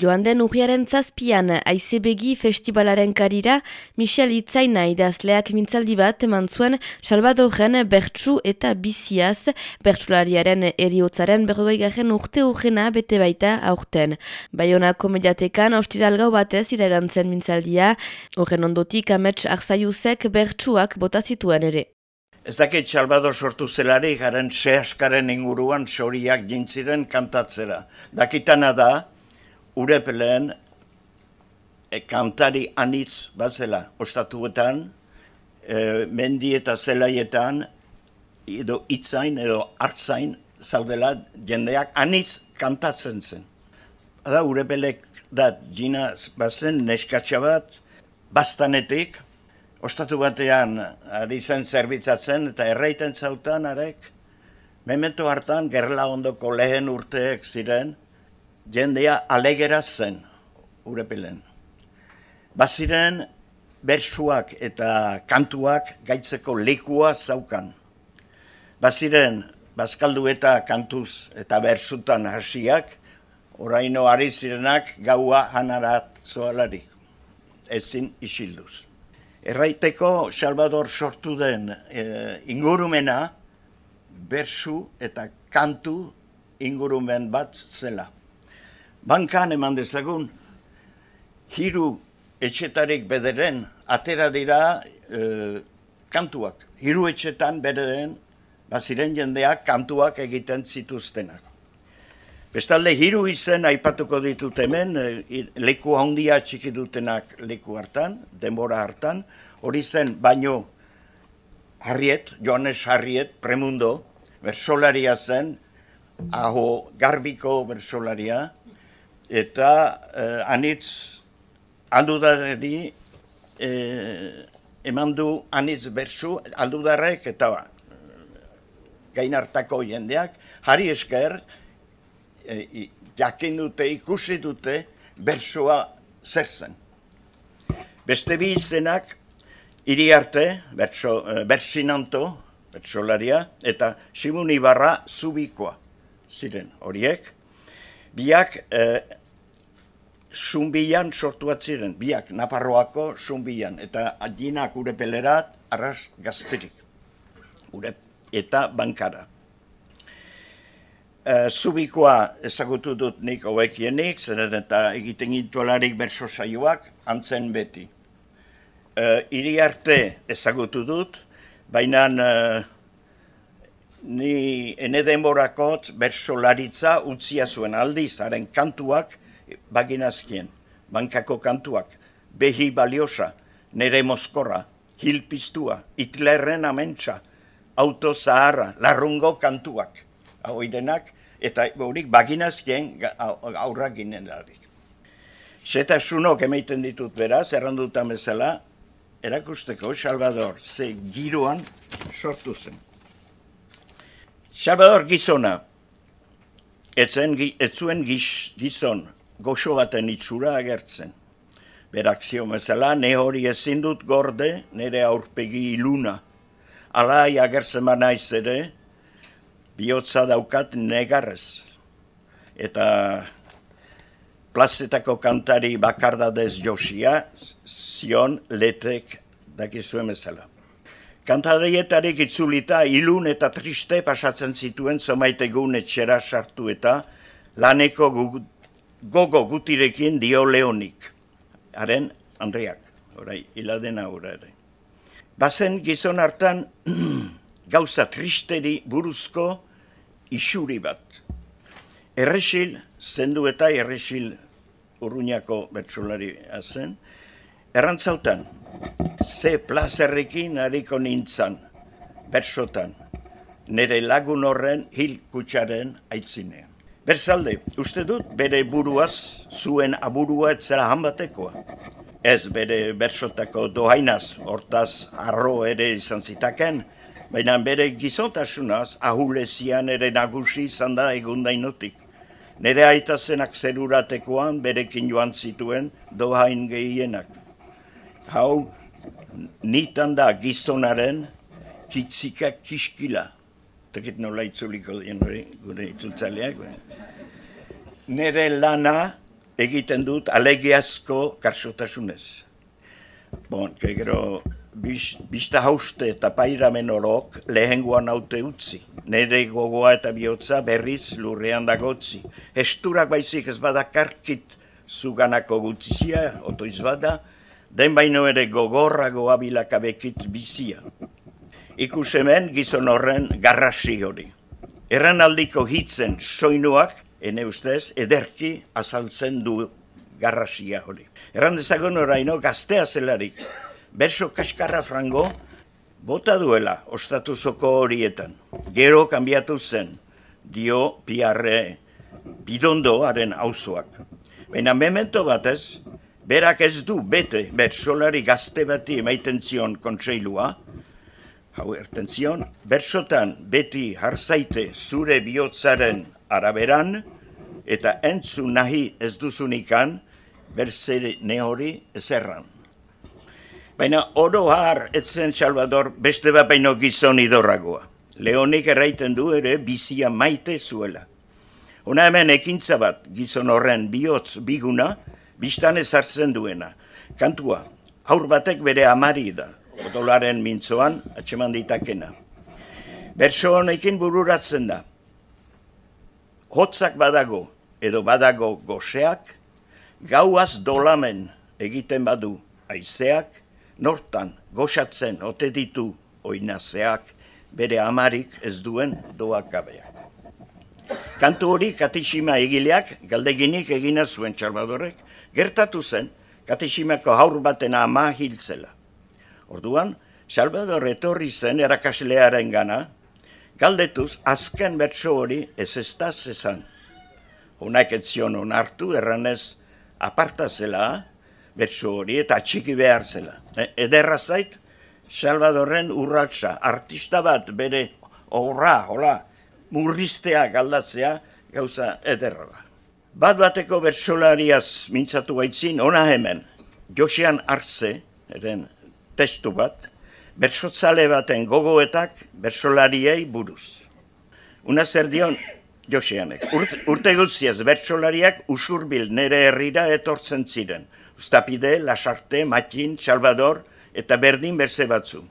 Joan den urriaren zazpian, Aizebegi festivalaren karira, Michel Itzaina idazleak mintzaldi bat eman zuen Salvadoren bertsu eta biziaz, bertsulariaren eriotzaren berrogei garen urte urrena bete baita aurten. Baionako mediatekan, gau batez iragantzen mintzaldia, horren ondotik amets arzaiuzek bertsuak bota zituen ere. Ez dakit Salvador sortu zelari garen sehaskaren inguruan soriak jintziren kantatzera. Dakitana da, urepeleen e, kantari anitz bazela ostatuetan, e, mendi eta zelaietan, edo itzain edo hartzain zaudela jendeak anitz kantatzen zen. Ada urepelek da jina bazen neskatsa bat, bastanetik, ostatu batean ari zen zerbitzatzen eta erraiten zautan arek, memento hartan gerla ondoko lehen urteek ziren, jendea alegera zen urepilen. Baziren bersuak eta kantuak gaitzeko lekua zaukan. Baziren bazkaldu eta kantuz eta bersutan hasiak, oraino ari zirenak gaua hanarat zoalarik, ezin isilduz. Erraiteko Salvador sortu den e, ingurumena, bersu eta kantu ingurumen bat zela bankan eman dezagun, hiru etxetarik bederen atera dira e, kantuak. Hiru etxetan bederen, baziren jendeak kantuak egiten zituztenak. Bestalde, hiru izen aipatuko ditut hemen, e, leku handia txiki dutenak leku hartan, denbora hartan, hori zen baino Harriet, Joanes Harriet, Premundo, bersolaria zen, aho garbiko bersolaria, eta eh, anitz aldudarri eh, eman du anitz bersu aldudarrek eta eh, gainartako jendeak jari esker eh, jakin dute ikusi dute bersua zer zen. Beste bi izenak hiri arte, berso, eh, bersinanto, bersolaria, eta Simon Ibarra zubikoa ziren horiek. Biak eh, Zumbian sortu atziren, biak, Naparroako Zumbian, eta adinak ure pelerat, arras gazterik, ure, eta bankara. E, zubikoa ezagutu dut nik hobekienik, zeren eta egiten gintualarik berso saioak, antzen beti. E, iri arte ezagutu dut, baina e, ni ene denborakot bersolaritza utzia zuen aldiz, haren kantuak, baginazkien, bankako kantuak, behi baliosa, nere moskorra, hilpistua, itlerren amentsa, auto zaharra, larrungo kantuak, hau denak, eta horik baginazkien aurra ginen darik. Zeta sunok emaiten ditut beraz, erranduta bezala, erakusteko Salvador ze giroan sortu zen. Salvador gizona, etzen, etzuen giz, gizon, goxo baten itxura agertzen. Berak zio bezala, ne hori ezin dut gorde, nire aurpegi iluna. Alai agertzen ba naiz ere, bihotza daukat negarrez. Eta plazetako kantari bakardadez josia, zion letek dakizuen bezala. Kantarietarik itzulita ilun eta triste pasatzen zituen zomaitegun etxera sartu eta laneko gogo gutirekin dio leonik. Haren, Andriak, orai, hiladena ura ere. Bazen gizon hartan gauza tristeri buruzko isuri bat. Erresil, zendu eta erresil urruñako bertsulari zen, errantzautan, ze plazerrekin hariko nintzan, bersotan, nire lagun horren hil kutsaren aitzinean. Berzalde, uste dut bere buruaz zuen aburua etzela hanbatekoa. Ez bere bersotako dohainaz, hortaz arro ere izan zitaken, baina bere gizotasunaz ahulezian ere nagusi izan da egundainotik. Nere aita zenak zeruratekoan berekin joan zituen dohain gehienak. Hau, nitan da gizonaren kitzikak kiskila. Tekit itzuliko dien hori, gure itzultzaleak. Nere lana egiten dut alegiazko karsotasunez. Bon, gero, bista hauste eta pairamen orok lehenguan haute utzi. Nere gogoa eta bihotza berriz lurrean dagotzi. Esturak baizik ez bada karkit zuganako gutzizia, oto izbada, den baino ere gogorrago abilakabekit bizia. Ikus hemen gizon horren garrasi hori. Erran aldiko hitzen soinuak, ene ustez, ederki azaltzen du garrasia hori. Erran dezagon oraino gaztea zelarik, berso kaskarra frango, bota duela ostatuzoko horietan. Gero kanbiatu zen, dio piarre bidondoaren auzoak. Baina memento batez, berak ez du bete bersolari gazte bati emaiten zion kontseilua, hau erten bersotan beti harzaite zure bihotzaren araberan, eta entzu nahi ez duzunikan, berzere nehori ezerran. Baina oro har etzen Salvador beste bat baino gizon idorragoa. Leonik erraiten du ere bizia maite zuela. Ona hemen ekintza bat gizon horren bihotz biguna, biztan ezartzen duena. Kantua, aur batek bere amari da, odolaren mintzoan atxeman ditakena. Berso honekin bururatzen da. Hotzak badago edo badago goseak, gauaz dolamen egiten badu aizeak, nortan goxatzen ote ditu oinazeak, bere amarik ez duen doak gabeak. Kantu hori katixima egileak galdeginik egina zuen txarbadorek, gertatu zen katiximako haur baten ama hiltzela. Orduan, Salvador etorri zen erakaslearen gana, galdetuz azken bertso hori ez ez da zezan. Honak etzion onartu erranez aparta zela, bertso hori eta txiki behar zela. E, ederra zait, Salvadorren urratsa, artista bat bere horra, hola, murriztea galdatzea, gauza ederra da. Bat bateko bertsolariaz mintzatu gaitzin, ona hemen, Josean Arze, eren testu bat, bersotzale baten gogoetak bersolariei buruz. Una zer dion, Joseanek. Urte, urte guztiaz, bertsolariak usurbil nere herrira etortzen ziren. Uztapide, Lasarte, Matin, Salvador eta Berdin berze batzu.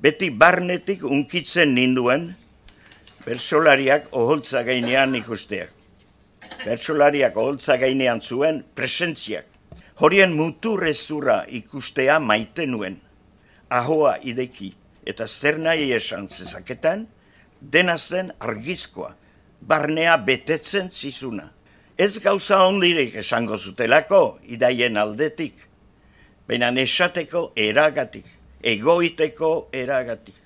Beti barnetik unkitzen ninduen, bertsolariak oholtza gainean ikusteak. Bertsolariak oholtza gainean zuen presentziak. Horien muturrezura ikustea maite nuen. Ahoa ideki eta zer nahi esan zezaketan, dena zen argizkoa barnea betetzen zizuna. Ez gauza ondirik esango zutelako, idaien aldetik, baina nesateko eragatik, egoiteko eragatik.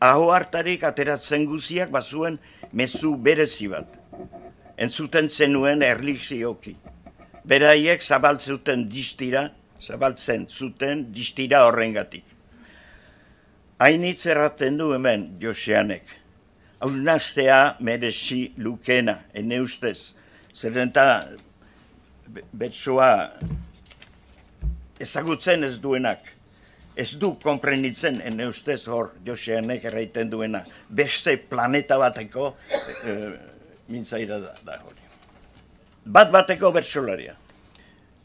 Aho hartarik ateratzen guziak bazuen mezu berezi bat. Entzuten zenuen erlijioki. Beraiek zabaltzuten distira, zabaltzen zuten distira horrengatik. Hainitz erraten du hemen Joseanek hausnaztea merezi lukena, ene ustez. Zeren eta betsoa ezagutzen ez duenak, ez du komprenitzen, ene ustez hor, Joseanek erraiten duena, beste planeta bateko e, mintzaira da, da hori. Bat bateko bertsolaria.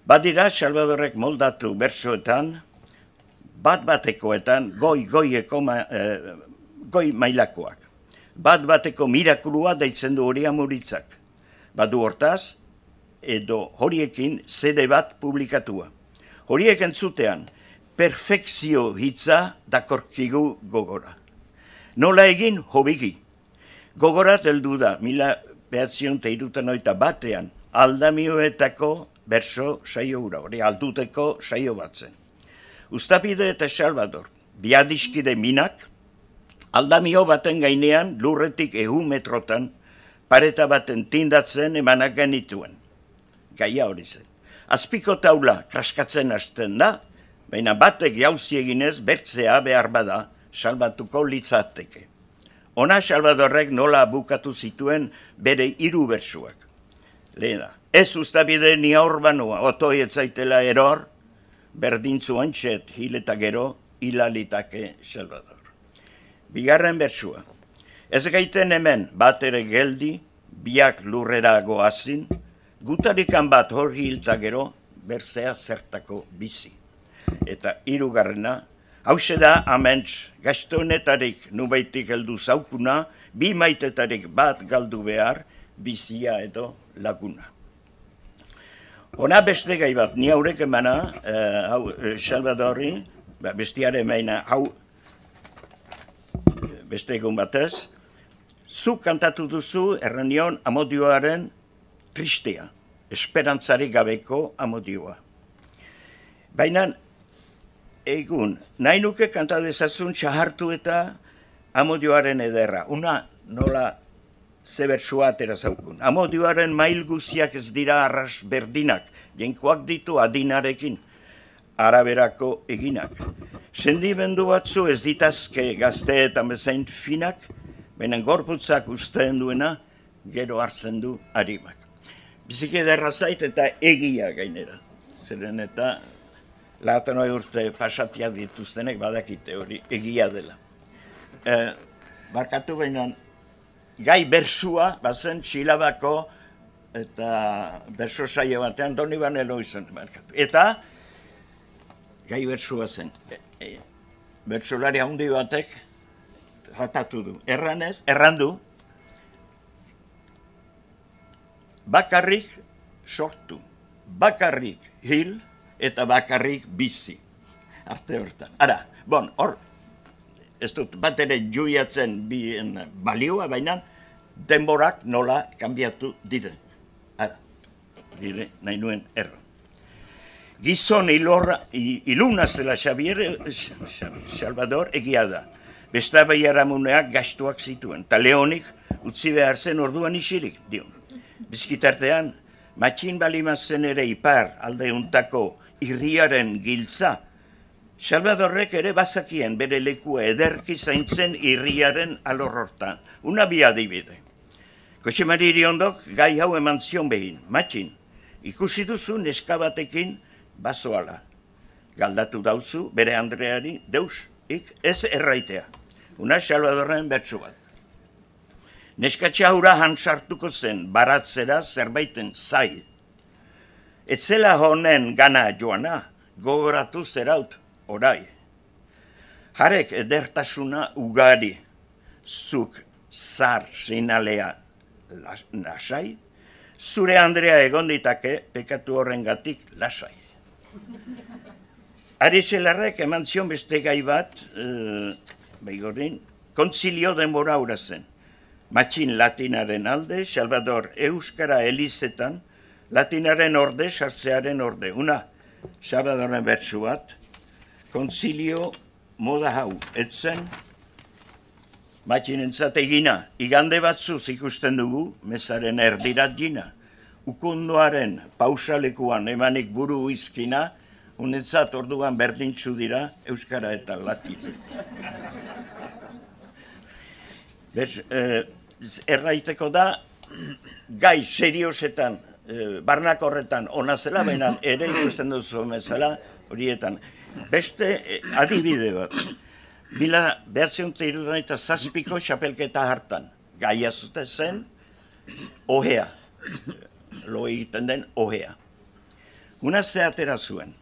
Badira, Salvadorek moldatu bertsoetan, bat batekoetan, goi, goieko, e, goi mailakoak bat bateko mirakulua daitzen du hori amuritzak. Badu hortaz, edo horiekin zede bat publikatua. Horiek entzutean, perfekzio hitza dakorkigu gogora. Nola egin hobigi. Gogora teldu da, mila behatzion teirutan oita batean, aldamioetako berso saio hura, hori alduteko saio batzen. Uztapide eta Salvador, biadiskide minak, Aldamio baten gainean lurretik ehu metrotan pareta baten tindatzen emanak genituen. Gaia hori zen. Azpiko taula kraskatzen hasten da, baina batek jauzi eginez bertzea behar bada salbatuko litzateke. Ona Salvadorrek nola bukatu zituen bere hiru bersuak. Lehena, ez ustabide ni aur banua, otoi etzaitela eror, berdintzu antxet hileta gero hilalitake Salvador. Bigarren bersua. Ez gaiten hemen bat ere geldi, biak lurrera goazin, gutarikan bat hori hilta gero, berzea zertako bizi. Eta hirugarrena, hause da aments gaztonetarik nubaitik heldu zaukuna, bi maitetarik bat galdu behar, bizia edo laguna. Ona beste gai bat, ni haurek emana, eh, hau, eh, Salvadori, ba, bestiare meina, hau, beste egun batez, zu kantatu duzu errenion amodioaren tristea, esperantzari gabeko amodioa. Baina, egun, nahi nuke kantadezazun txahartu eta amodioaren ederra. Una nola zebertsua atera zaukun. Amodioaren mail guziak ez dira arras berdinak, jenkoak ditu adinarekin, araberako eginak. Sendimendu batzu ez ditazke gazte eta mezain finak, benen gorputzak usteen duena, gero hartzen du harimak. Bizik ederra zait eta egia gainera. Zeren eta lahatan urte pasatia dituztenek badakite hori egia dela. E, barkatu behinan, gai bersua, bazen txilabako eta berso saio batean doni banelo izan. Barkatu. Eta gai bersua zen. E, e, bersolari handi batek jatatu du. Erranez, errandu, bakarrik sortu, bakarrik hil, eta bakarrik bizi. Arte hortan. Ara, bon, hor, ez dut bat ere juiatzen bien balioa, baina denborak nola kanbiatu dire. Ara, dire, nahi nuen erro. Gizon ilorra, iluna zela Xavier, Salvador, egia da. Besta baiaramuneak gastuak zituen, eta leonik utzi behar zen orduan isirik, dio. Bizkitartean, matxin balimazen ere ipar aldeuntako irriaren giltza, Salvadorrek ere bazakien bere lekua ederki zaintzen irriaren alorrorta. Una bi adibide. Kose mariri ondok gai hau eman zion behin, matxin, ikusi duzu neskabatekin bazoala. Galdatu dauzu bere Andreari deus ik ez erraitea. Una Salvadorren bertsu bat. Neskatxa hura hansartuko zen baratzera zerbaiten zai Etzela honen gana joana, gogoratu zeraut orai. Harek edertasuna ugari, zuk zar sinalea lasai, zure Andrea egon ditake pekatu horren gatik lasai. Ari zelarrek eman zion beste gai bat, e, behigorin, kontzilio denbora zen. Matxin latinaren alde, Salvador Euskara Elizetan, latinaren orde, sartzearen orde. Una, sabadoren bertsu bat, konzilio moda hau, etzen, matxinentzat egina, igande batzuz ikusten dugu, mezaren erdirat gina, ukunduaren pausalekuan emanik buru izkina, unetzat orduan berdintzu dira, Euskara eta Latin. Bez, eh, erraiteko da, gai seriosetan e, barnak horretan ona zela, baina ere ikusten duzu zela horietan. Beste e, adibide bat, mila behatzeunte irudan eta zazpiko xapelketa hartan, gaia zute zen, ohea, lo egiten den ohea. Una ze atera zuen,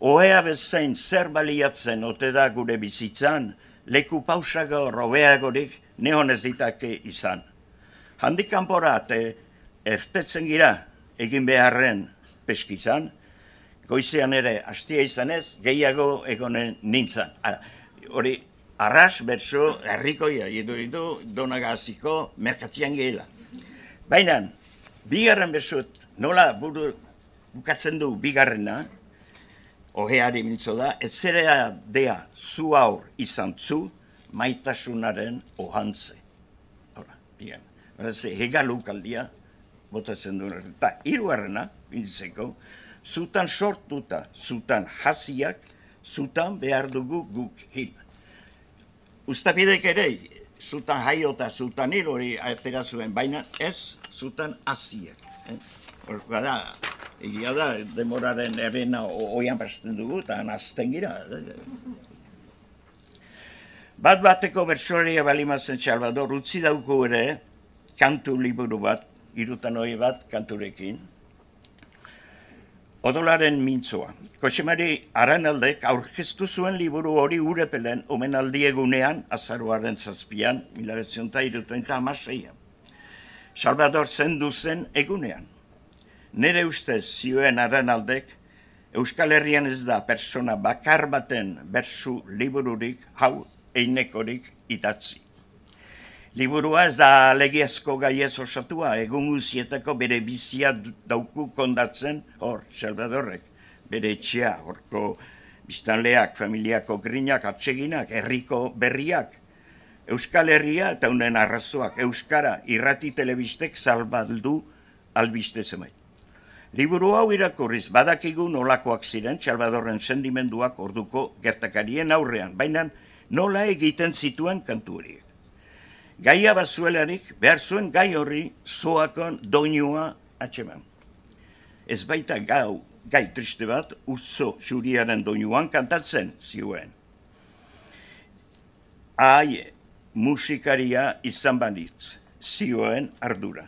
ohea bezain zer baliatzen ote da gure bizitzan, leku pausago robeagorik nehonez ditake izan. Handik kanpora, ertetzen gira egin beharren peskizan, goizean ere hastia izanez, gehiago egonen nintzen. Hori, arras, berso, herrikoia, edo, donagaziko, merkatian gehela. Baina, bigarren bersut, nola buru, bukatzen du bigarrena, oheari mintzo da, ez zerea dea zu aur izan zu, maitasunaren ohantze. Hora, bien. Hegaluk aldia, botatzen duen. Eta hiruarrena, bintzeko, zutan sortuta, zutan hasiak, zutan behar dugu guk hil. Uztapidek ere, zutan jaiota, zutan hil hori atera zuen, baina ez zutan hasiak. Eh? da, egia da, demoraren erena oian pasten dugu, eta nazten gira. Bat bateko bersoria balimazen Salvador, utzi dauko ere, kantu liburu bat, irutan hori bat kanturekin. Odolaren mintzoa. Kosemari Aranaldek aurkeztu zuen liburu hori urepelen omenaldi egunean, azaruaren zazpian, mila betzionta iruten eta amaseian. Salvador zendu zen egunean. Nere ustez zioen Aranaldek, Euskal Herrian ez da persona bakar baten bersu libururik, hau einekorik idatzi. Liburua ez da legiazko gaiez osatua, egun guzietako bere bizia dauku kondatzen, hor, Salvadorrek, bere etxea, horko biztanleak, familiako grinak, atseginak, herriko berriak, Euskal Herria eta unen arrazoak, Euskara, irrati telebistek salbaldu albiste zemait. Liburu hau irakurriz badakigu nolakoak ziren Salvadorren sendimenduak orduko gertakarien aurrean, baina nola egiten zituen kantu horiek. Gaia bazuelarik, behar zuen gai horri zoakon doinua atxeman. Ez baita gau, gai triste bat, uso juriaren doinuan kantatzen zioen. Ai, musikaria izan banitz, zioen ardura.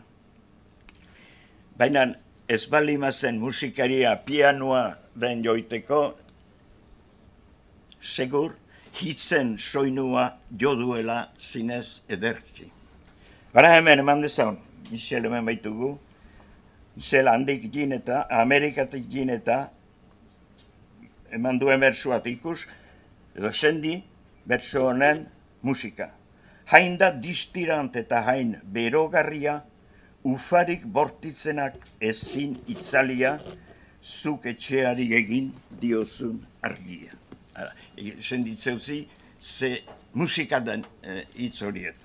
Baina ez bali mazen musikaria pianoa den joiteko, segur, hitzen soinua jo duela zinez ederki. Bara hemen eman dezaun, Michel hemen baitugu, Michel handik gin eta, Amerikatik gin eta, eman duen bersuat ikus, edo sendi berso honen musika. Hain da distirant eta hain berogarria, ufarik bortitzenak ezin itzalia, zuk etxeari egin diozun argia senditzeuzi, ze musika den e, hitz horiet.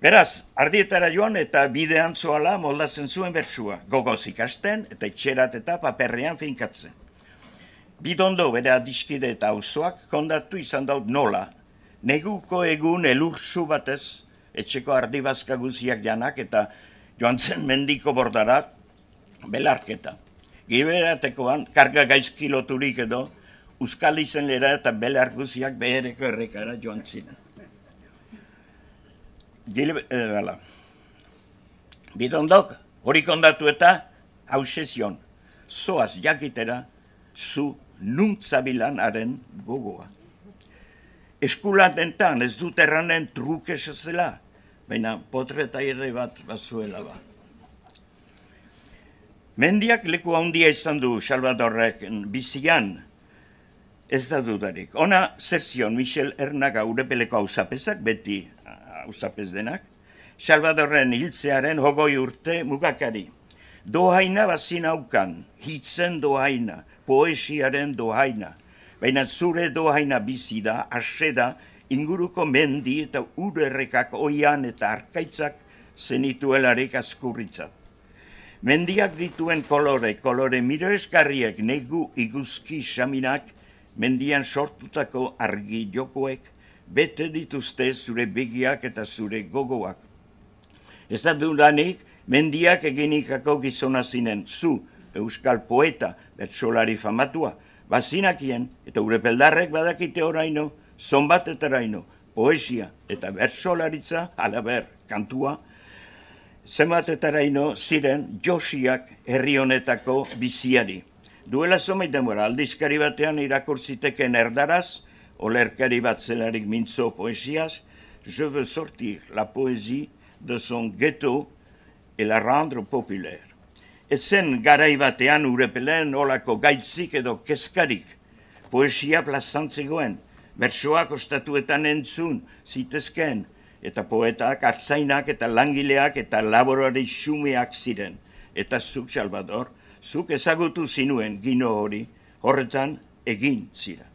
Beraz, ardietara joan eta bidean zoala moldatzen zuen bersua, gogoz ikasten eta itxerat eta paperrean finkatzen. Bidondo bere adiskide eta auzoak kondatu izan daut nola, neguko egun elurzu batez, etxeko ardibazka guziak janak eta joan zen mendiko bordarat, belarketa. Giberatekoan, karga gaizkiloturik edo, Euskal lera eta bele arguziak behereko errekara joan ziren. Gile, e, Bidondok, hori kondatu eta hausezion, zoaz jakitera, zu nuntzabilan haren gogoa. Eskulatentan ez dut erranen truk esazela, baina potreta ere bat bazuela ba. Mendiak leku handia izan du Salvadorrek bizian, Ez da dudarik. Ona zion Michel Ernaga urepeleko hausapezak, beti hausapez denak, Salvadorren hiltzearen hogoi urte mugakari. Dohaina bazin aukan, hitzen dohaina, poesiaren dohaina. Baina zure dohaina bizi da, ase da, inguruko mendi eta urerrekak oian eta arkaitzak zenituelarik askurritzat. Mendiak dituen kolore, kolore miro eskarriek, negu iguzki xaminak, mendian sortutako argi jokoek, bete dituzte zure begiak eta zure gogoak. Ez da duranik, mendiak eginikako gizona zinen, zu, euskal poeta, bertsolari famatua, bazinakien, eta urepeldarrek badakite oraino, zonbat eta raino, poesia eta bertsolaritza, alaber, kantua, zenbat eta raino ziren josiak herri honetako biziari. Duela zomeit denbora, aldizkari batean irakurziteken erdaraz, olerkari bat zelarik mintzo poesiaz, je veux sortir la poesie de son ghetto et la rendre populaire. Ez zen garai batean urepelen olako gaitzik edo keskarik, poesia plazantzegoen, bersoak ostatuetan entzun, zitezken, eta poetak, hartzainak eta langileak eta laborari xumeak ziren, eta zuk, Salvador, zuk ezagutu zinuen gino hori, horretan egin zira.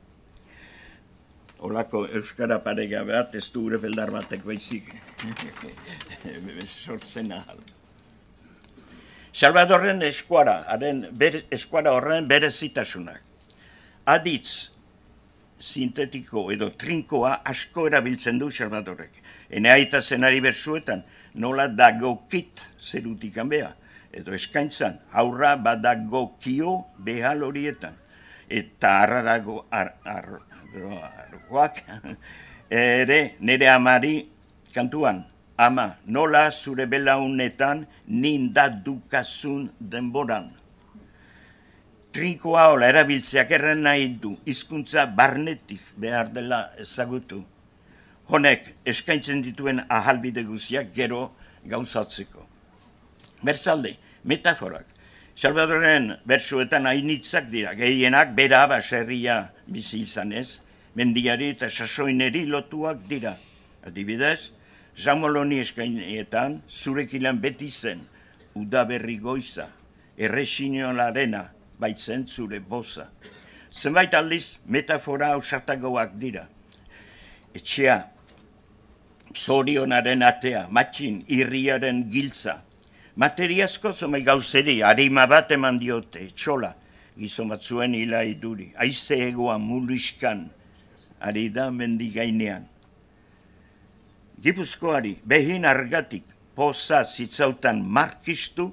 Olako euskara parega bat, ez du ure beldar batek baizik, sortzen ahal. Salvadorren eskuara, haren eskuara horren bere zitasunak. Aditz, sintetiko edo trinkoa asko erabiltzen du Salvadorrek. Ene aita zenari bersuetan, nola dagokit zerutikan beha edo eskaintzan, aurra badagokio behal horietan. Eta arrarago, ar, ere nire amari kantuan, ama, nola zure belaunetan ninda dukazun denboran. Trinkoa hola erabiltzeak erren nahi du, hizkuntza barnetik behar dela ezagutu. Honek eskaintzen dituen ahalbide guziak gero gauzatzeko. Berzalde, metaforak. Salvadoren bersuetan hainitzak dira, gehienak bera baserria bizi izanez, mendiari eta sasoineri lotuak dira. Adibidez, Zamoloni eskainietan zurekilan beti zen, udaberri goiza, erresiniolarena, baitzen zure boza. Zenbait aldiz metafora ausartagoak dira. Etxea, zorionaren atea, matxin, irriaren giltza. Materiazko zomai gauzeri, harima bat eman diote, txola, gizon batzuen hila iduri. Aize egoa muliskan, ari da mendigainean. Gipuzkoari behin argatik poza zitzautan markistu,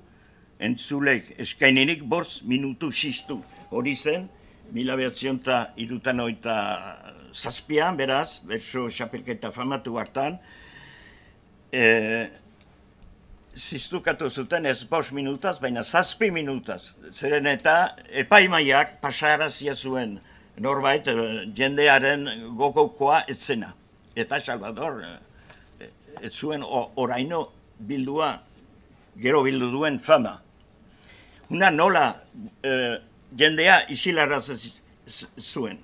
entzulek eskaininik borz minutu xistu. Hori zen, mila behatzion eta irutan oita zazpian, beraz, berso xapelketa famatu hartan, e, ziztukatu zuten ez bos minutaz, baina zazpi minutaz. Zeren eta epaimaiak pasarazia zuen norbait e, jendearen gogokoa etzena. Eta Salvador, e, ez zuen oraino bildua, gero bildu duen fama. Una nola eh, jendea isilarraz zuen.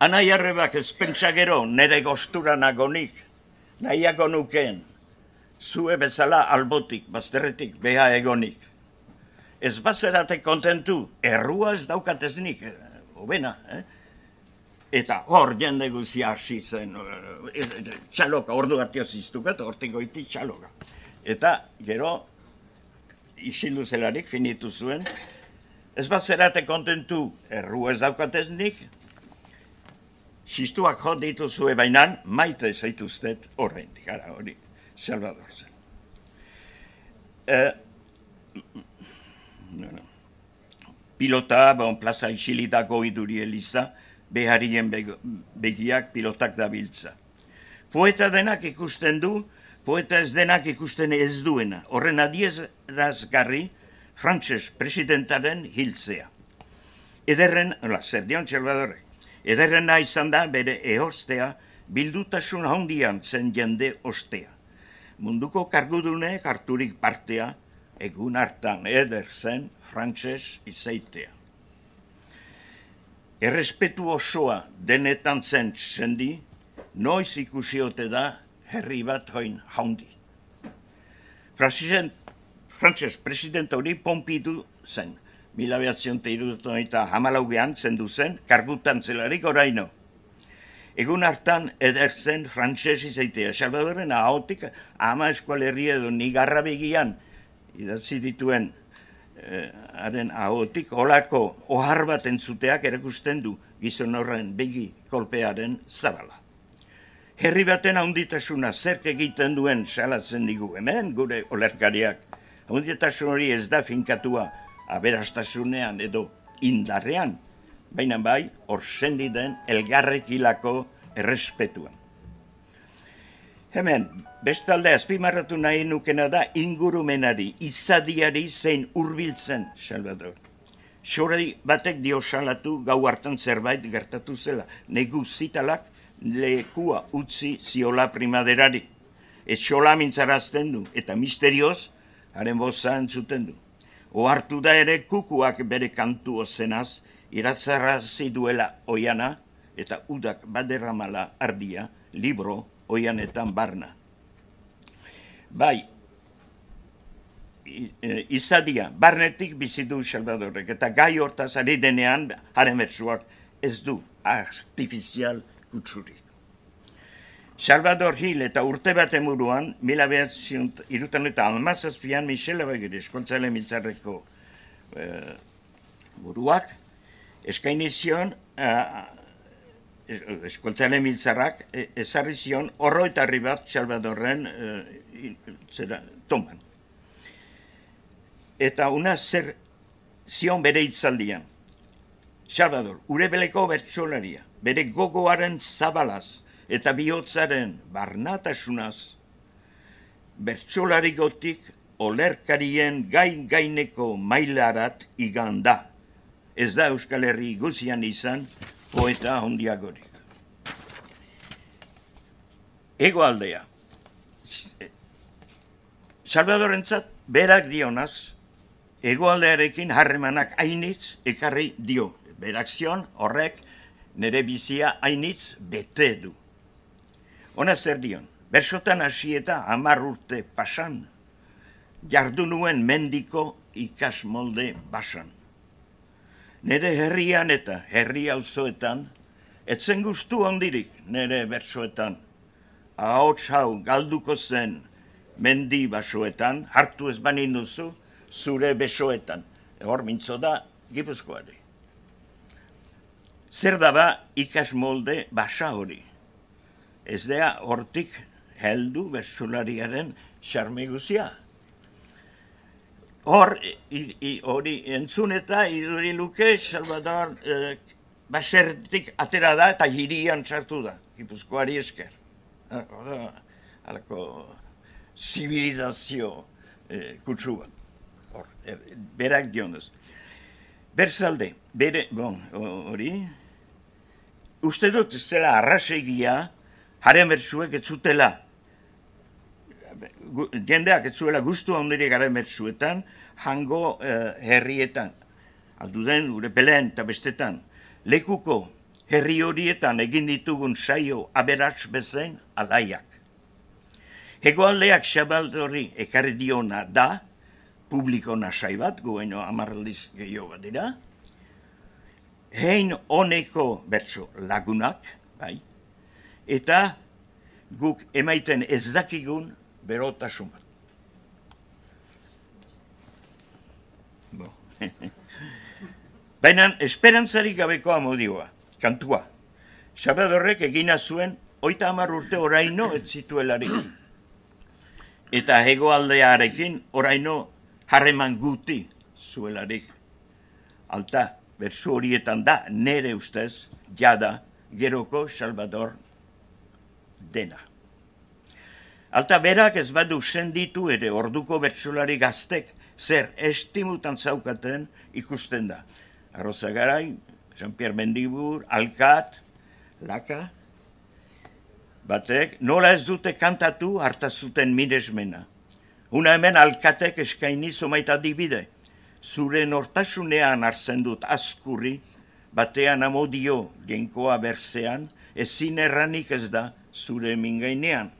Ana jarrebak ez pentsa gero nere gostura nagonik, nahiako nukeen, zue bezala albotik, bazterretik, beha egonik. Ez bazerate kontentu, errua ez daukateznik, eh, obena, eh? Eta hor jende guzia hasi zen, eh, txaloka, ordu gatio ziztukat, hortik goiti txaloka. Eta gero, isildu zelarik, finitu zuen, ez bat zerate kontentu, erru ez daukatez nik, Sistuak jo ditu zue bainan, maite zaituztet horrein, gara hori, Salvador. Eh, no. Pilota, bon, plaza isilitako iduri eliza, beharien begiak pilotak dabiltza. Poeta denak ikusten du, poeta ez denak ikusten ez duena. Horren adiez razgarri, frantses presidentaren hiltzea. Ederren, la, zer dion txelbadorre, ederren izan da bere ehostea, bildutasun hondian zen jende ostea. Munduko kargudune harturik partea, egun hartan eder zen frantses izaitea errespetu osoa denetan zen zendi, noiz ikusiote da herri bat hoin haundi. Frantses presidenta hori pompidu zen, mila behatzion teirutu eta hamalaugean zendu zen, kargutan zelarik oraino. Egun hartan eder zen frantses izaitea, Salvadoren ahotik ama eskualerri edo nigarra begian, idatzi dituen Eh, haren ahotik olako ohar bat entzuteak erakusten du gizon horren begi kolpearen zabala. Herri baten haunditasuna zerk egiten duen salatzen digu hemen gure olerkariak. Haunditasun hori ez da finkatua aberastasunean edo indarrean, baina bai hor den elgarrekilako errespetuan. Hemen, bestalde azpimarratu nahi nukena da ingurumenari, izadiari zein hurbiltzen, Salvador. Sorari batek dio salatu gau hartan zerbait gertatu zela. Negu zitalak lekua utzi ziola primaderari. Ez xola mintzarazten du, eta misterioz, haren boza entzuten du. Ohartu da ere kukuak bere kantu ozenaz, iratzarra duela oiana, eta udak baderramala ardia, libro oianetan barna. Bai, e, izadia, barnetik bizitu Salvadorek, eta gai hortaz ari denean, haren ez du artifizial kutsurik. Salvador Gil eta urte bat emuruan, mila behatzion, irutan eta almazazpian, Michele Bagir, eskontzale miltzarreko e, buruak, eskainizion, eskoltzale miltzarrak e, ezarri zion horroitarri bat Salvadorren e, zera, toman. Eta una zer zion bere itzaldian. Salvador, ure beleko bertsolaria, bere gogoaren zabalaz eta bihotzaren barnatasunaz bertsolarigotik olerkarien gain gaineko mailarat iganda. Ez da Euskal Herri guzian izan poeta hondiagorik. Ego aldea. Salvadorentzat berak dionaz, egoaldearekin harremanak hainitz ekarri dio. Berakzion horrek nire bizia hainitz bete du. Ona zer dion, bersotan hasi eta hamar urte pasan, jardu nuen mendiko ikas molde basan. Nere herrian eta herri auzoetan, etzen guztu ondirik nere bersoetan, ahots hau galduko zen mendi basoetan, hartu ez bani nuzu, zure besoetan. Hor mintzo da, gipuzkoari. Zer da ba ikas molde basa hori. Ez da hortik heldu bersulariaren xarme guzia. Hor, hori entzun eta iruri luke, Salvador, eh, basertik atera da eta hirian txartu da, gipuzkoari esker. Halako zibilizazio eh, kutsu bat er, berak dionez. Berzalde, bere, bon, hori, uste dut zela arrasegia, haren berzuek ez zutela, jendeak ez zuela guztu handirik haren berzuetan, hango eh, herrietan, aldu den, gure pelen eta bestetan, lekuko herri horietan egin ditugun saio aberats bezen alaiak. Hegoaldeak xabaldori ekarri diona da, publiko nasai bat, gueno amarraldiz gehiago bat dira. Hein honeko bertso lagunak, bai, eta guk emaiten ez dakigun berotasun bat. Bo. Baina esperantzarik gabeko amodioa, kantua. Sabadorrek egina zuen, oita amar urte oraino ez zituelarik. Eta hegoaldearekin oraino harreman guti zuelarik. Alta, bersu horietan da, nere ustez, jada, geroko Salvador dena. Alta berak ez badu senditu ere orduko bertsulari gaztek zer estimutan zaukaten ikusten da. Arroza garai, Jean-Pierre Mendibur, Alkat, Laka, batek, nola ez dute kantatu hartazuten miresmena. Una hemen alkatek eskaini zomaita dibide. Zure nortasunean hartzen dut askurri, batean amodio genkoa berzean, ezin erranik ez da zure mingainean.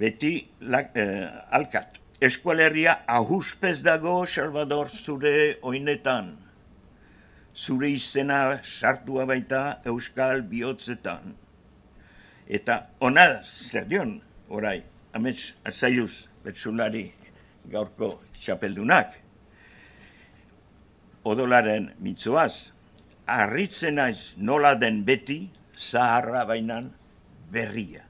Beti eh, alkat. Eskualerria ahuspez dago, Salvador, zure oinetan. Zure izena sartua baita Euskal bihotzetan. Eta ona, zer dion, orai, amets azailuz betsulari gaurko txapeldunak. Odolaren mitzoaz, arritzen naiz nola den beti, zaharra bainan berria.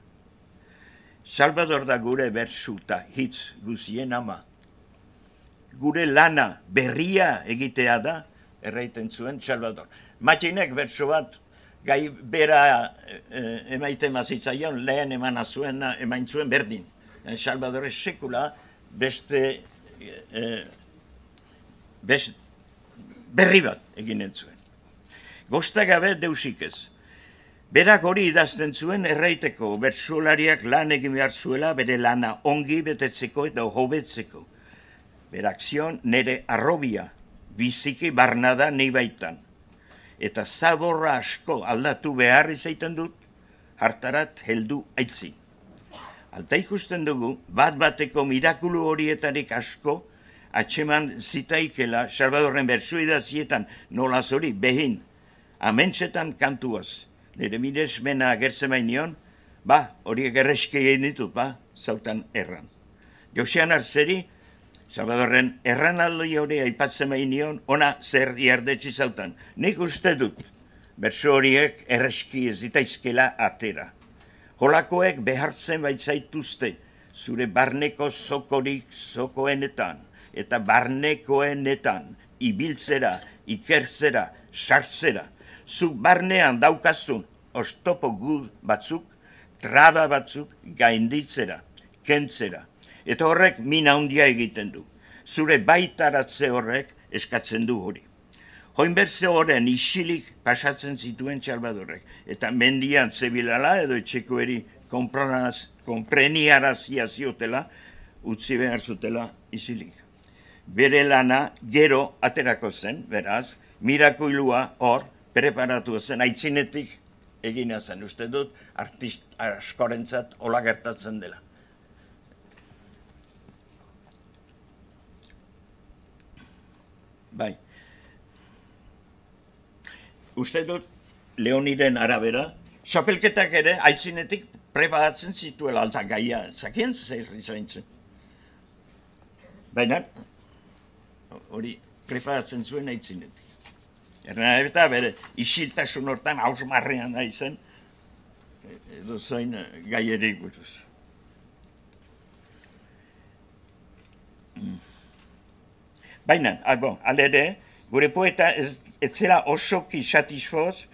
Salvador da gure bersuta hitz guzien ama. Gure lana berria egitea da, erraiten zuen Salvador. Matinek bersu bat, gai bera e, emaite mazitzaion, lehen eman azuen, emain zuen berdin. Eh, Salvador sekula beste e, best, berri bat egin entzuen. Gosta gabe deusik ez. Berak hori idazten zuen erraiteko bertsolariak lan egin behar zuela bere lana ongi betetzeko eta hobetzeko. Berak zion nire arrobia biziki barnada nahi baitan. Eta zaborra asko aldatu behar izaiten dut, hartarat heldu aitzi. Alta ikusten dugu, bat bateko mirakulu horietarik asko, atxeman zitaikela, Salvadorren bersu idazietan nola zori, behin, amentsetan kantuaz, nire mides mena agertzen nion, ba, horiek erreski egin ditut, ba, zautan erran. Josean Arzeri, Salvadorren erran aldi hori aipatzen nion, ona zer iardetsi zautan. Nik uste dut, bersu horiek erreski ez ditaizkela atera. Holakoek behartzen baitzaituzte zure barneko zokorik zokoenetan eta barnekoenetan ibiltzera, ikerzera, sartzera. Zu barnean daukazun ostopo gu batzuk, traba batzuk gainditzera. kentzera. Eta horrek min handia egiten du. Zure baitaratze horrek eskatzen du hori. Hoinbertze horren isilik pasatzen zituen txalbadorrek. Eta mendian zebilala edo etxekoeri kompreniarazia ziotela, utzi behar zutela isilik. Bere lana gero aterako zen, beraz, mirakuilua hor, preparatu zen, aitzinetik egina zen. Uste dut, artist askorentzat hola gertatzen dela. Bai. Uste dut, Leoniren arabera, xapelketak ere, aitzinetik preparatzen zituela alta gaia, zakien zer izaintzen. Baina, hori, preparatzen zuen aitzinetik. Erna eta bere, isiltasun hortan hausmarrean nahi zen, edo zain gai ere buruz. Mm. Baina, ah, alere, gure poeta ez, ez zela osoki satisfoz,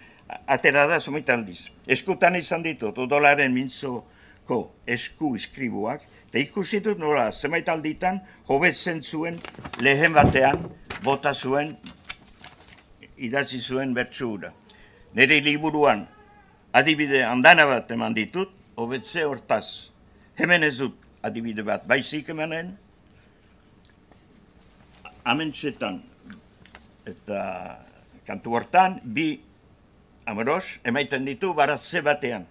atera da zomit aldiz. Eskutan izan ditut, odolaren mintzoko esku iskribuak, eta ikusi dut nola, zemait alditan, hobetzen zuen lehen batean, bota zuen, idatzi zuen bertsura. Nere liburuan, adibide handana bat eman ditut, hobetze hortaz. Hemen ez dut adibide bat, baizik emanen, amentsetan, eta kantu hortan, bi amoros, emaiten ditu baratze batean.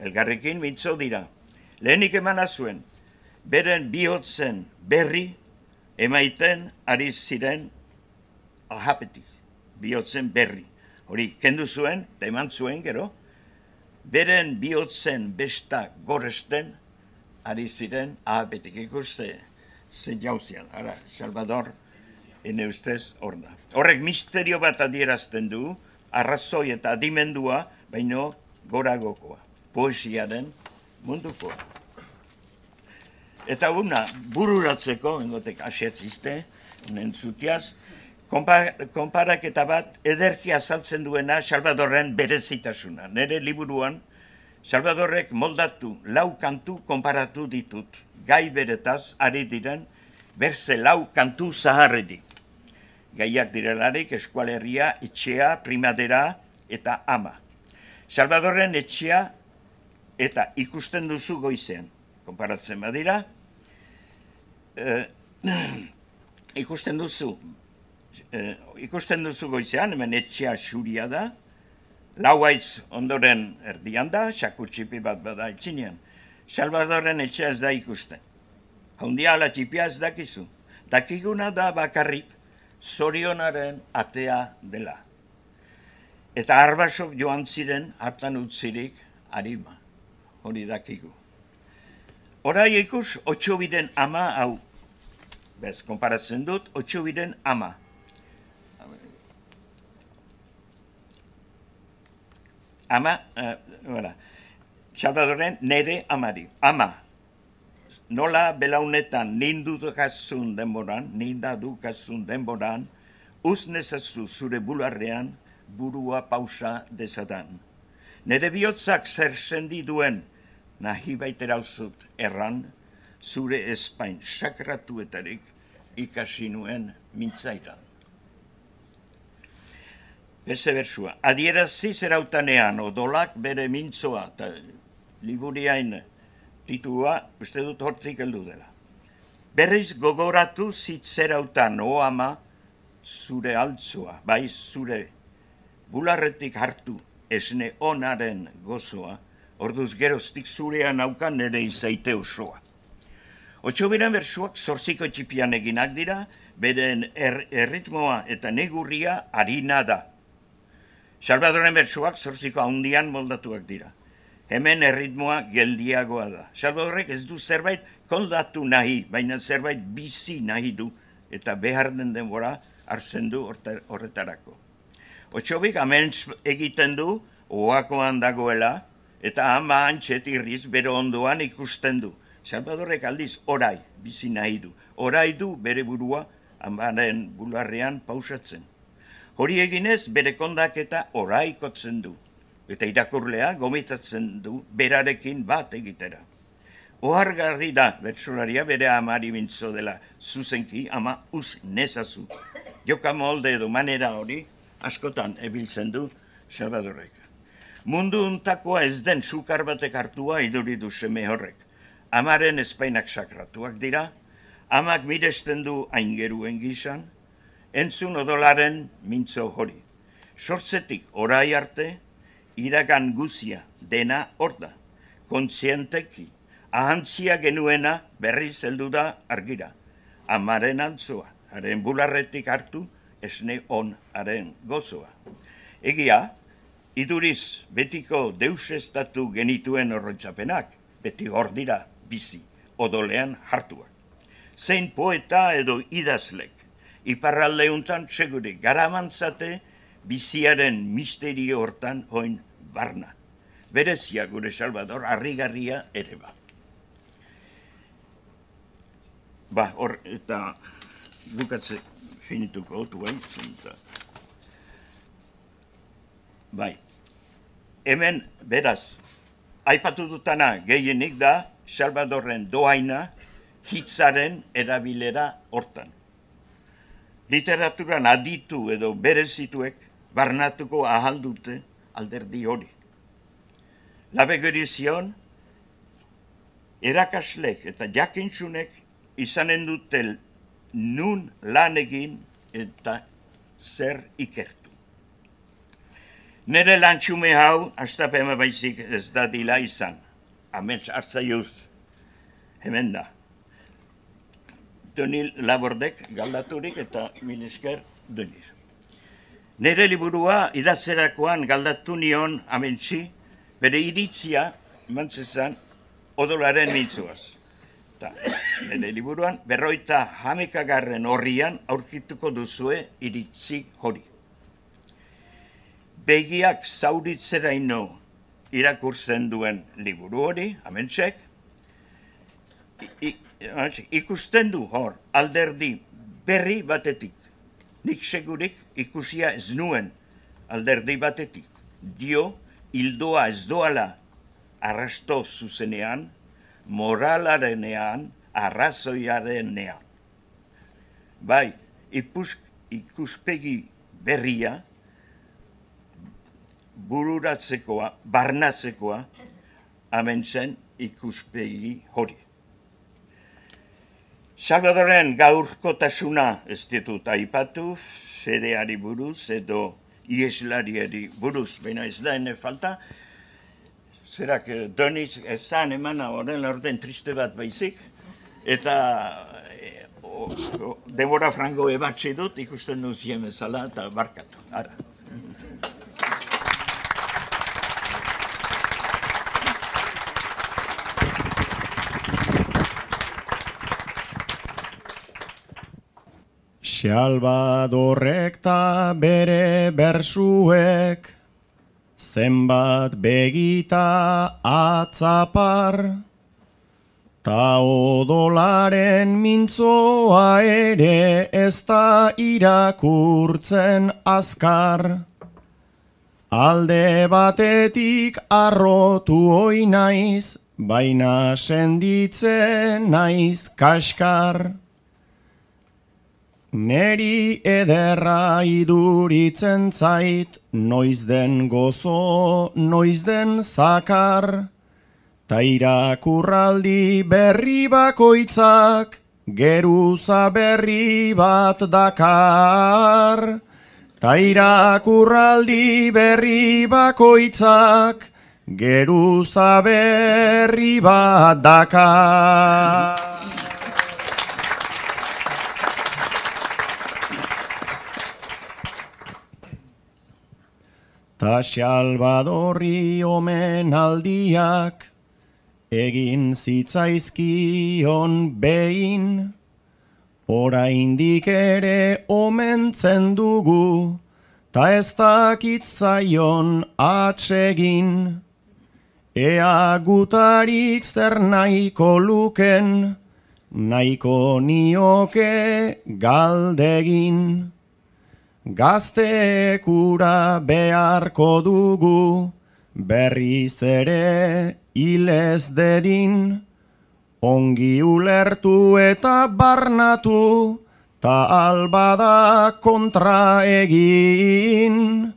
Elgarrekin mintzo dira. Lehenik emana zuen, beren bihotzen berri emaiten ari ziren ahapetik, bihotzen berri. Hori, kendu zuen, eta eman zuen gero, beren bihotzen besta goresten ari ziren ahapetik. Ikuste, zen jauzian, ara, Salvador, ene ustez hor da. Horrek misterio bat adierazten du, arrazoi eta adimendua, baino goragokoa, poesiaren mundukoa. Eta una, bururatzeko, engotek asiatzizte, nentzutiaz, konparak eta bat ederki azaltzen duena Salvadorren berezitasuna. Nere liburuan, Salvadorrek moldatu lau kantu konparatu ditut, gai beretaz ari diren, berze lau kantu zaharredik gaiak direlarik eskualerria, etxea, primadera eta ama. Salvadorren etxea eta ikusten duzu goizean, konparatzen badira, eh, ikusten duzu, eh, ikusten duzu goizean, hemen etxea xuria da, lau aiz ondoren erdian da, xakutxipi bat bada etxinean. Salvadorren etxea ez da ikusten. Haundia ala txipia ez dakizu. Dakiguna da bakarrik, zorionaren atea dela. Eta arbasok joan ziren hartan utzirik harima, hori dakigu. Horai ikus, otxobiren ama, hau, bez, konparatzen dut, otxobiren ama. Ama, uh, Salvadoren nere amari, ama, nola belaunetan nindu dukazun denboran, ninda dukazun denboran, uznezazu zure bularrean burua pausa dezadan. Nere bihotzak zer sendi duen nahi baiterauzut erran, zure espain sakratuetarik ikasi nuen mintzairan. Beste bersua, adierazi zerautanean odolak bere mintzoa, eta liburiain titua uste dut hortik heldu dela. Berriz gogoratu zitzerautan o ama zure altzua, bai zure bularretik hartu esne onaren gozoa, orduz geroztik zurean aukan nire izaite osoa. Otso beren bersuak zorziko txipian eginak dira, beren er, erritmoa eta negurria harina da. Salvadoren bersuak zorziko handian moldatuak dira hemen erritmoa geldiagoa da. Salvadorrek ez du zerbait koldatu nahi, baina zerbait bizi nahi du, eta behar den denbora hartzen du horretarako. Otsobik amens egiten du, oakoan dagoela, eta ama antxet irriz bero ondoan ikusten du. Salvadorrek aldiz orai bizi nahi du. Orai du bere burua amaren bularrean pausatzen. Hori eginez bere kondak eta oraikotzen du eta irakurlea gomitatzen du berarekin bat egitera. Ohargarri da, bertsolaria bere amari bintzo dela zuzenki, ama uz nezazu. Joka molde edo manera hori, askotan ebiltzen du Salvadorrek. Mundu untakoa ez den sukar batek hartua iduridu seme horrek. Amaren espainak sakratuak dira, amak miresten du aingeruen gizan, entzun odolaren mintzo hori. Sortzetik orai arte, iragan guzia dena hor da, kontzienteki, ahantzia genuena berri zeldu da argira. Amaren antzoa, haren bularretik hartu, esne on haren gozoa. Egia, iduriz betiko deusestatu genituen horretzapenak, beti hor dira bizi, odolean hartuak. Zein poeta edo idazlek, iparralde untan segure garamantzate biziaren misterio hortan hoin barna. Berezia gure Salvador, harrigarria ere ba. Ba, hor, eta bukatze finituko otu bai, zinta. Bai, hemen, beraz, aipatu dutana gehienik da, Salvadorren doaina, hitzaren erabilera hortan. Literaturan aditu edo berezituek barnatuko ahaldute alderdi hori. Labe gerizion, erakaslek eta jakintzunek izanen dute nun lan egin eta zer ikertu. Nere lantxume hau, astapema baizik ez da dila izan. Amets hartzaiuz, hemen da. Doni labordek galdaturik eta milisker donir. Nere liburua idatzerakoan galdatu nion amentsi, bere iritzia, mantzezan, odolaren mintzuaz. Ta, nere liburuan, berroita jamekagarren horrian aurkituko duzue iritzi hori. Begiak zauritzeraino irakurtzen duen liburu hori, amentxek, ikusten du hor alderdi berri batetik. Nik segurik ikusia ez nuen alderdi batetik. Dio, hildoa ez doala arrasto zuzenean, moralarenean, arrazoiarenean. Bai, ipus, ikuspegi berria, bururatzekoa, barnatzekoa, amentzen ikuspegi hori. Salvadorren gaurkotasuna ez ditut aipatu, fedeari buruz edo ieslariari buruz, baina ez da ene falta. Zerak, eh, doniz ezan emana horren orden triste bat baizik, eta e, Debora Frango ebatxe dut, ikusten duzien ezala eta barkatu. Ara. Salvadorrek ta bere bersuek, zenbat begita atzapar, ta odolaren mintzoa ere ez da irakurtzen azkar. Alde batetik arrotu hoi naiz, baina senditzen naiz kaskar. Neri ederra iduritzen zait, noiz den gozo, noiz den zakar, ta irakurraldi berri bakoitzak, geruza berri bat dakar. Ta irakurraldi berri bakoitzak, geruza berri bat dakar. Ta Salvadorri omen aldiak egin zitzaizkion behin, oraindik ere omentzen dugu, ta ez dakitzaion atsegin. Ea gutarik zer nahiko luken, nahiko nioke galdegin. Gazte kura beharko dugu, berriz ere hilez dedin, ongi ulertu eta barnatu, ta albada kontra egin.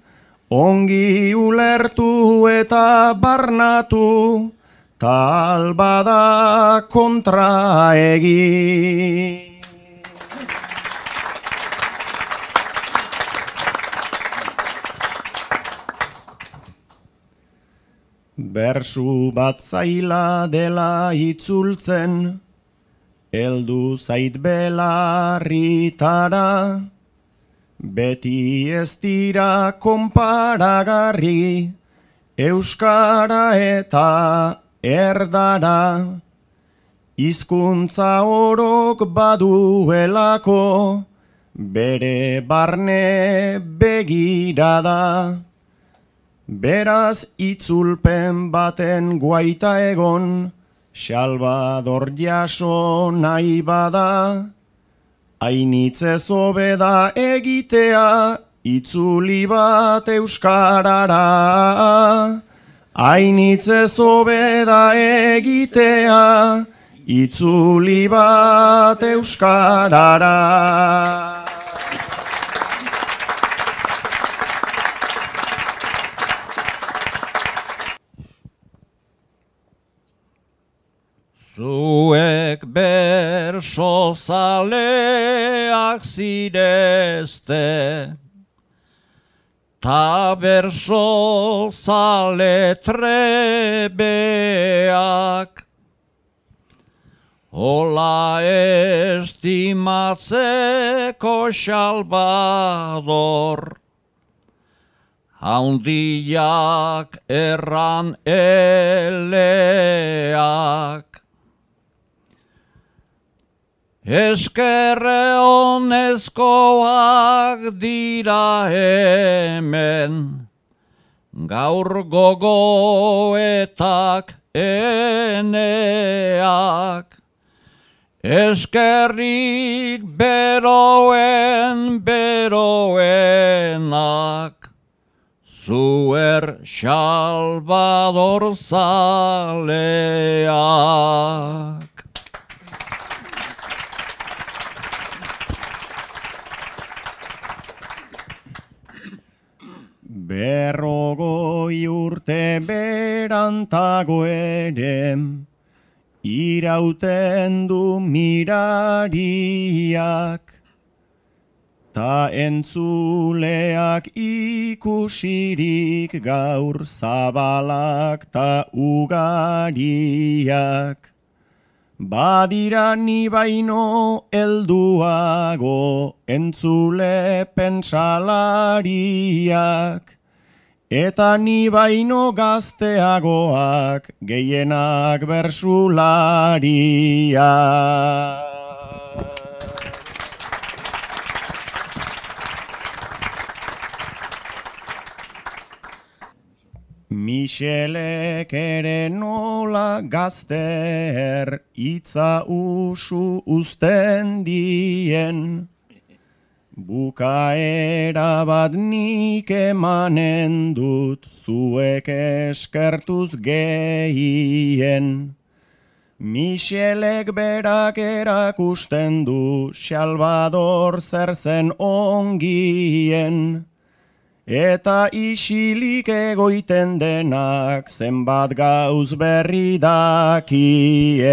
Ongi ulertu eta barnatu, ta albada kontra egin. Bersu bat zaila dela itzultzen, eldu zait belarritara, beti ez dira konparagarri, euskara eta erdara, hizkuntza orok baduelako, bere barne begirada. Beraz itzulpen baten guaita egon, Salvador jaso nahi bada, Ainitze zobeda egitea, itzuli bat euskarara. Ainitze zobeda egitea, itzuli bat euskarara. Zuek berso zaleak zirezte, ta berso zale trebeak, Ola estimatzeko xalbador, haundiak erran eleak. Eskerre honezkoak dira hemen, gaur gogoetak eneak. Eskerrik beroen beroenak, zuer salvador zaleak. Berrogoi urte berantago ere, irauten du mirariak, ta entzuleak ikusirik gaur zabalak ta ugariak. Badira ni baino elduago entzule pensalariak. Eta ni baino gazteagoak gehienak bersularia. Michelek ere nola gazter itza usu usten dien. Bukaera bat nik emanen dut zuek eskertuz gehien. Michelek berak erakusten du Salvador zer zen ongien. Eta isilik egoiten denak zenbat gauz berri dakie.